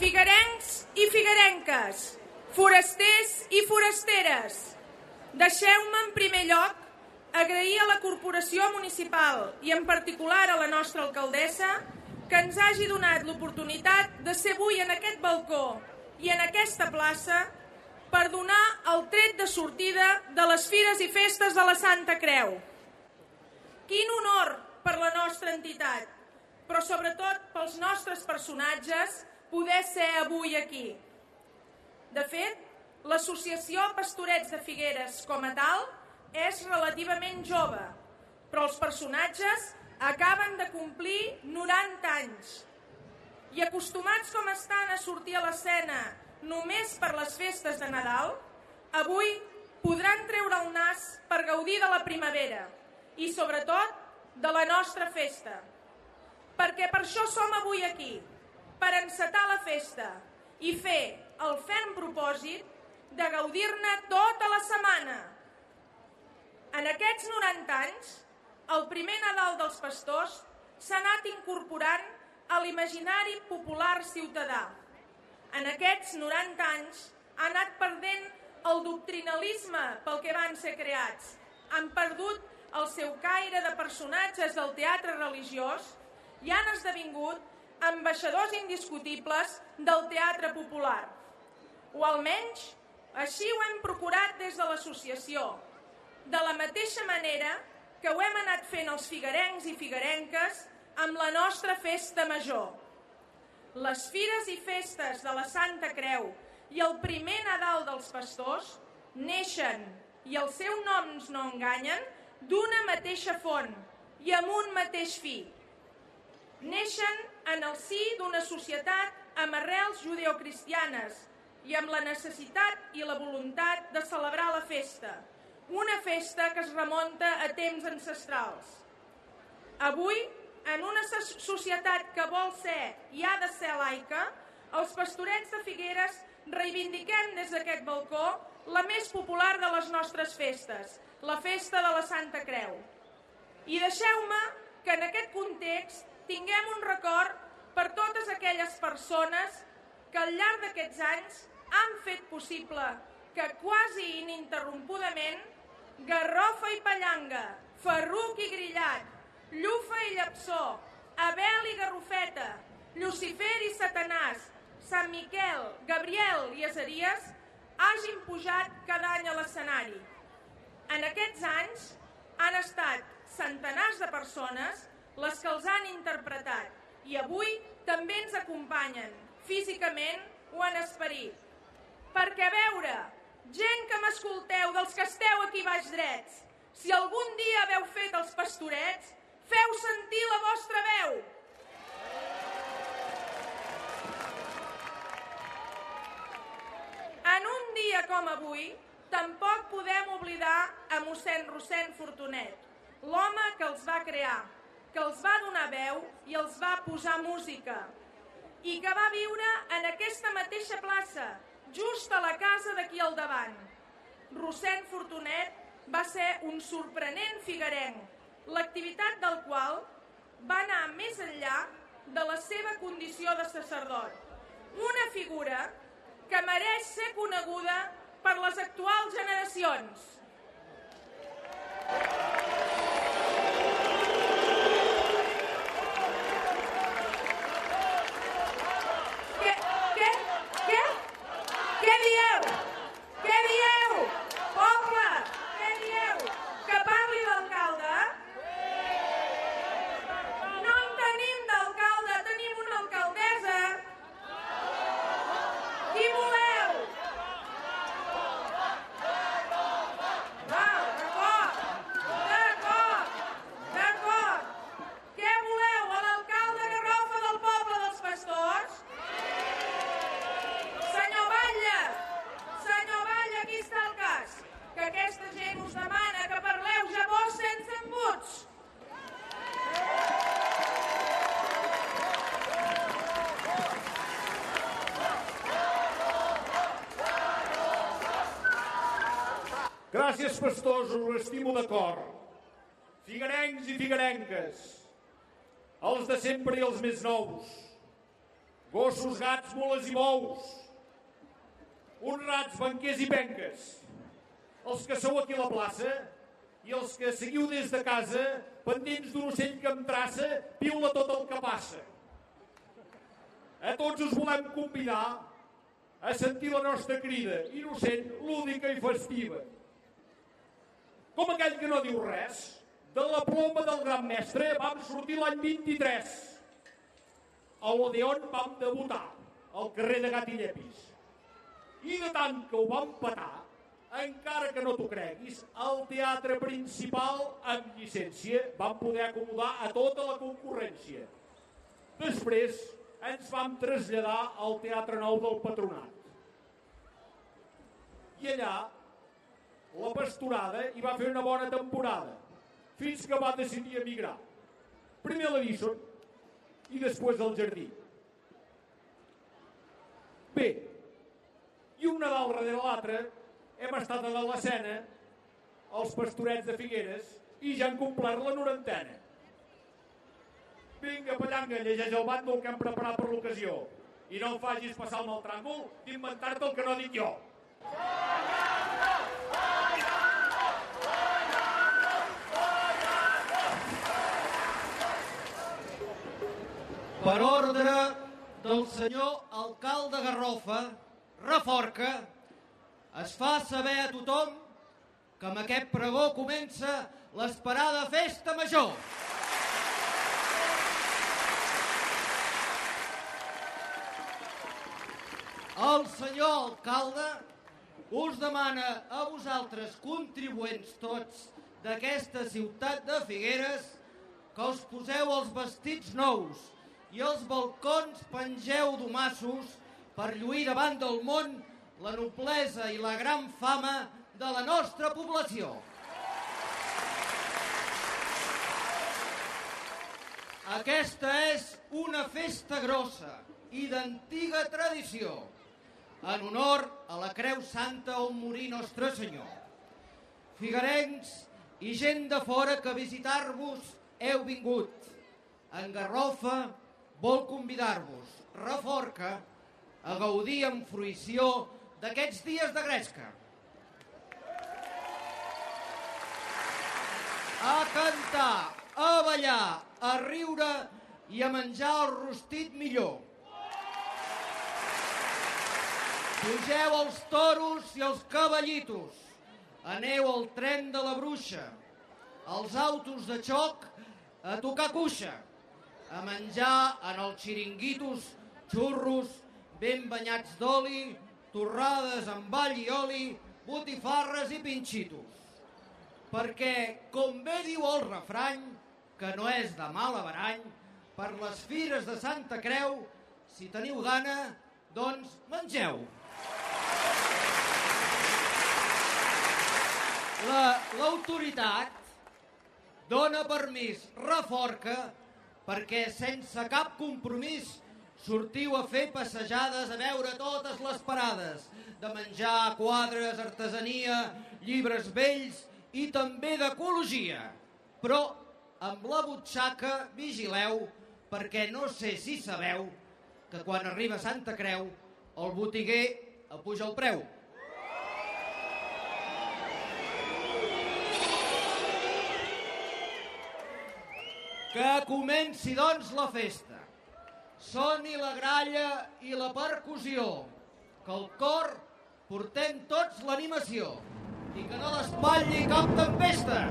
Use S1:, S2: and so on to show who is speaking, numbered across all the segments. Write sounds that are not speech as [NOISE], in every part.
S1: Figuerencs i figuerenques, forasters i forasteres, deixeu-me en primer lloc agrair a la Corporació Municipal i en particular a la nostra alcaldessa que ens hagi donat l'oportunitat de ser avui en aquest balcó i en aquesta plaça per donar el tret de sortida de les fires i festes de la Santa Creu. Quin honor per la nostra entitat, però sobretot pels nostres personatges poder ser avui aquí. De fet, l'associació Pastorets de Figueres com a tal és relativament jove, però els personatges acaben de complir 90 anys. I acostumats com estan a sortir a l'escena només per les festes de Nadal, avui podran treure el nas per gaudir de la primavera i, sobretot, de la nostra festa. Perquè per això som avui aquí, per encetar la festa i fer el ferm propòsit de gaudir-ne tota la setmana. En aquests 90 anys, el primer Nadal dels pastors s'ha anat incorporant a l'imaginari popular ciutadà. En aquests 90 anys ha anat perdent el doctrinalisme pel que van ser creats. Han perdut el seu caire de personatges del teatre religiós i han esdevingut ambaixadors indiscutibles del teatre popular. O almenys així ho hem procurat des de l'associació, de la mateixa manera que ho hem anat fent els figuerencs i figuerenques amb la nostra festa major. Les fires i festes de la Santa Creu i el primer Nadal dels pastors neixen, i els seus noms no enganyen, d'una mateixa font i amb un mateix fi. Neixen en el si d'una societat amb arrels judeocristianes i amb la necessitat i la voluntat de celebrar la festa, una festa que es remunta a temps ancestrals. Avui, en una societat que vol ser i ha de ser laica, els pastorets de Figueres reivindiquem des d'aquest balcó la més popular de les nostres festes, la festa de la Santa Creu. I deixeu-me que en aquest context tinguem un record per totes aquelles persones que al llarg d'aquests anys han fet possible que quasi ininterrompudament Garrofa i Pallanga, Ferruc i Grillat, Llufa i Llepsó, Abel i Garrofeta, Lucifer i Satanàs, Sant Miquel, Gabriel i Azaries hagin pujat cada any a l'escenari. En aquests anys han estat centenars de persones les que els han interpretat i avui també ens acompanyen, físicament o en esperit. Perquè a veure, gent que m'escolteu, dels que esteu aquí baix drets, si algun dia haveu fet els pastorets, feu sentir la vostra veu. En un dia com avui, tampoc podem oblidar a mossèn Rossèn Fortunet, l'home que els va crear, que els va donar veu i els va posar música i que va viure en aquesta mateixa plaça, just a la casa d'aquí al davant. Rossèn Fortunet va ser un sorprenent figuerenc, l'activitat del qual va anar més enllà de la seva condició de sacerdot. Una figura que mereix ser coneguda per les actuals generacions.
S2: Pastors, us estimo de cor. Figuerencs i figuerenques, els de sempre i els més nous. gossos, gats, mules i bous, honrats, banquers i penques, els que sou aquí a la plaça i els que seguiu des de casa pendents d'un ocell que em traça, piula tot el que passa. A tots us volem convidar a sentir la nostra crida, innocent, lúdica i festiva. Com aquell que no diu res, de la ploma del gran mestre vam sortir l'any 23. A l'Odeon vam debutar, al carrer de Gatillepis. I de tant que ho vam patar, encara que no t'ho creguis, el teatre principal amb llicència van poder acomodar a tota la concurrència. Després ens vam traslladar al Teatre Nou del Patronat. I allà la pastorada hi va fer una bona temporada, fins que va decidir emigrar. Primer a l'Edison i després al Jardí. Bé, i un Nadal darrere l'altre hem estat a l'escena, els pastorets de Figueres, i ja han complert la norantena. Vinga, pallanga, llegeix el bàndol que hem preparat per l'ocasió. I no em facis passar el mal tràngol d'inventar-te el que no dic jo.
S3: Per ordre del senyor alcalde Garrofa, Reforca, es fa saber a tothom que amb aquest pregó comença l'esperada festa major. El senyor alcalde us demana a vosaltres, contribuents tots d'aquesta ciutat de Figueres, que us poseu els vestits nous i els balcons pengeu domassos per lluir davant del món la noblesa i la gran fama de la nostra població. Aquesta és una festa grossa i d'antiga tradició, en honor a la Creu Santa on morí Nostre Senyor. Figuerencs i gent de fora que a visitar-vos heu vingut. En Garrofa vol convidar-vos, Reforca, a gaudir amb fruïció d'aquests dies de gresca. A cantar, a ballar, a riure i a menjar el rostit millor. Pugeu els toros i els cavallitos. Aneu al tren de la bruixa, als autos de xoc a tocar cuixa, a menjar en els xiringuitos xurros ben banyats d'oli, torrades amb all i oli, botifarres i pinxitos. Perquè, com bé diu el refrany, que no és de mal averany, per les fires de Santa Creu, si teniu gana, doncs mengeu. L'autoritat la, dona permís, reforca, perquè sense cap compromís sortiu a fer passejades a veure totes les parades, de menjar quadres, artesania, llibres vells i també d'ecologia. Però amb la butxaca vigileu, perquè no sé si sabeu que quan arriba Santa Creu el botiguer apuja el preu. Que comenci, doncs, la festa. Soni la gralla i la percussió, que el cor portem tots l'animació i que no l'espatlli cap tempesta.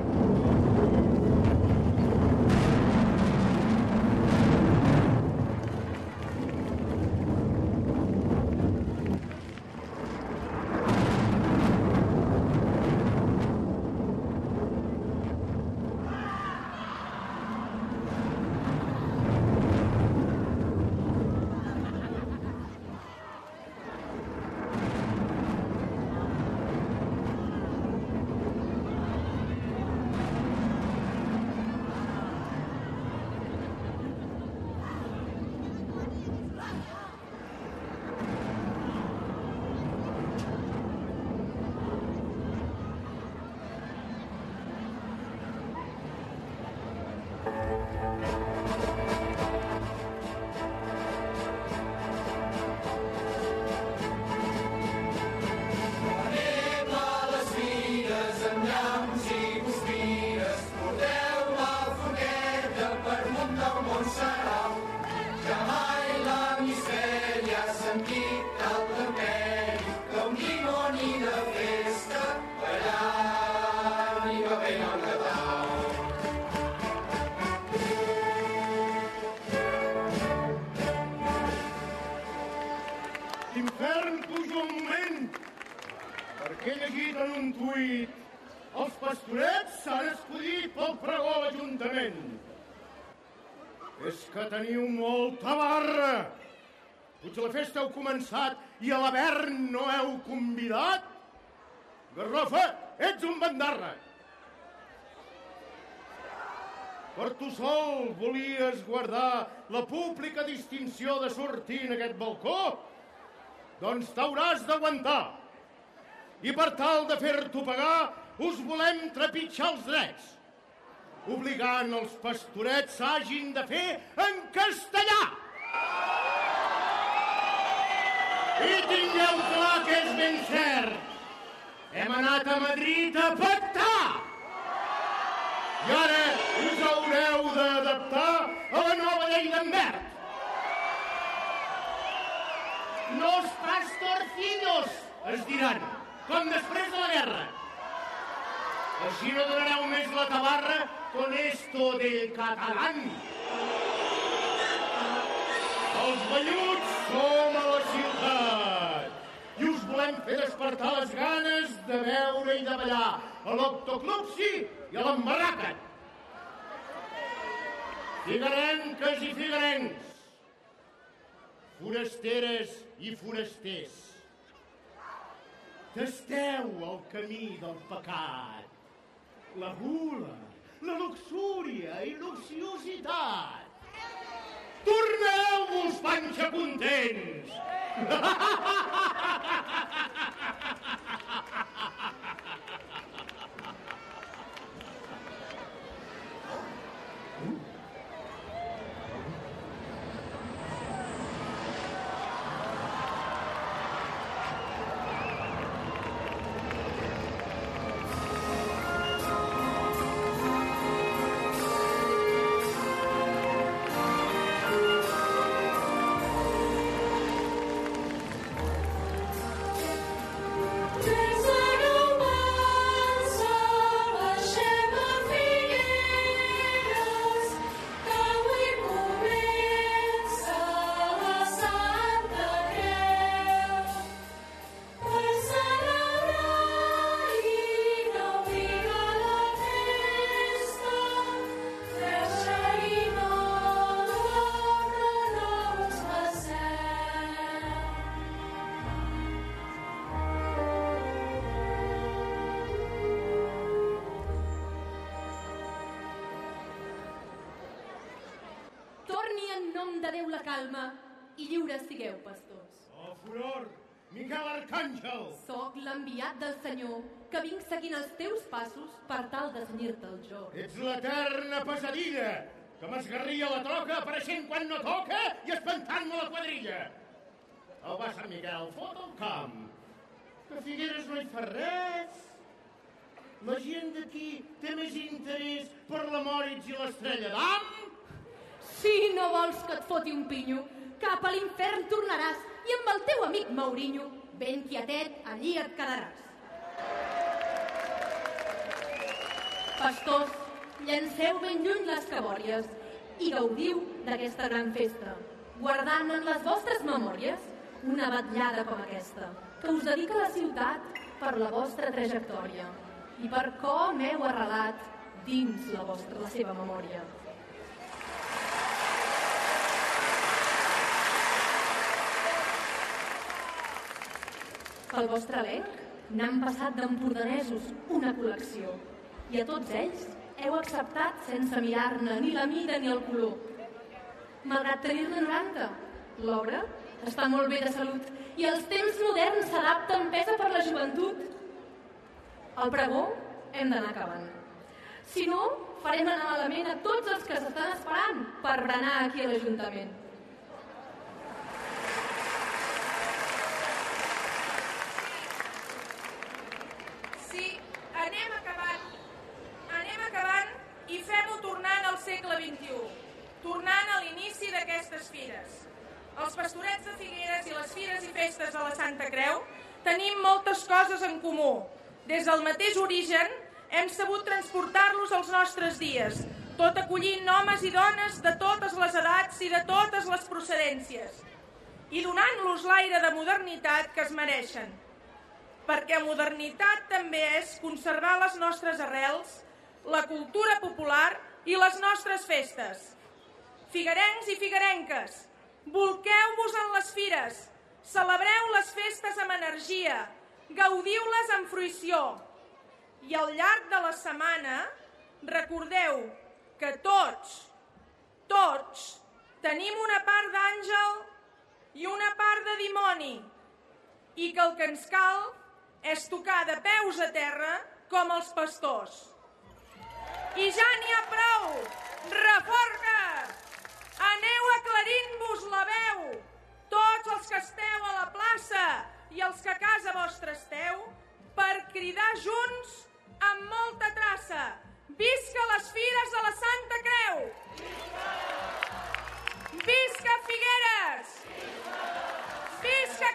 S4: Que teniu molta barra. Potser la festa heu començat i a l'Avern no heu convidat? Garrofa, ets un bandarra. Per tu sol volies guardar la pública distinció de sortir en aquest balcó? Doncs t'hauràs d'aguantar. I per tal de fer-t'ho pagar, us volem trepitjar els drets obligant els pastorets hagin de fer en castellà. I tingueu clar que és ben cert. Hem anat a Madrid a pactar. I ara us haureu d'adaptar a la nova llei d'envert. Los pastorcillos, es diran, com després de la guerra. Així no donareu més la tabarra con esto del catalán. Els velluts som a la ciutat i us volem fer despertar les ganes de veure i de ballar a l'Octoclupsi i a l'Embarracat. Figarenques i figarencs, forasteres i forasters, tasteu el camí del pecat la gula, la luxúria i l'oxiositat. Torneu-vos, panxa contents! [LAUGHS]
S5: calma i lliures sigueu, pastors.
S4: Oh, furor! Miquel Arcàngel!
S5: Soc l'enviat del Senyor, que vinc seguint els teus passos per tal de senyir-te el joc.
S4: Ets l'eterna pesadilla, que m'esgarria la troca apareixent quan no toca i espantant-me la quadrilla. El va Sant Miquel, fot el camp. Que Figueres no hi fa res. La gent d'aquí té més interès per la Moritz i l'estrella d'Am
S5: si no vols que et foti un pinyo, cap a l'infern tornaràs i amb el teu amic Maurinho, ben quietet, allí et quedaràs. Pastors, llanceu ben lluny les cabòries i gaudiu d'aquesta gran festa, guardant en les vostres memòries una batllada com aquesta, que us dedica la ciutat per la vostra trajectòria i per com heu arrelat dins la, vostra, la seva memòria. Pel vostre elenc n'han passat d'empordanesos una col·lecció i a tots ells heu acceptat sense mirar-ne ni la mida ni el color. Malgrat tenir-ne 90, l'obra està molt bé de salut i els temps moderns s'adapten pesa per la joventut. El pregó hem d'anar acabant. Si no, farem anar malament a tots els que s'estan esperant per berenar aquí a l'Ajuntament.
S1: Segle XXI, tornant a l'inici d'aquestes fires. Els pastorets de Figueres i les fires i festes de la Santa Creu tenim moltes coses en comú. Des del mateix origen hem sabut transportar-los als nostres dies, tot acollint homes i dones de totes les edats i de totes les procedències, i donant-los l'aire de modernitat que es mereixen. Perquè modernitat també és conservar les nostres arrels, la cultura popular i les nostres festes. figuerencs i figuerenques, volqueu-vos en les fires, celebreu les festes amb energia, gaudiu-les amb fruïció. I al llarg de la setmana recordeu que tots, tots, tenim una part d'àngel i una part de dimoni i que el que ens cal és tocar de peus a terra com els pastors. I ja n'hi ha prou! Reforma! Aneu aclarint-vos la veu! Tots els que esteu a la plaça i els que a casa vostra esteu, per cridar junts amb molta traça. Visca les fires de la Santa Creu! Visca! Visca Figueres! Visca! Visca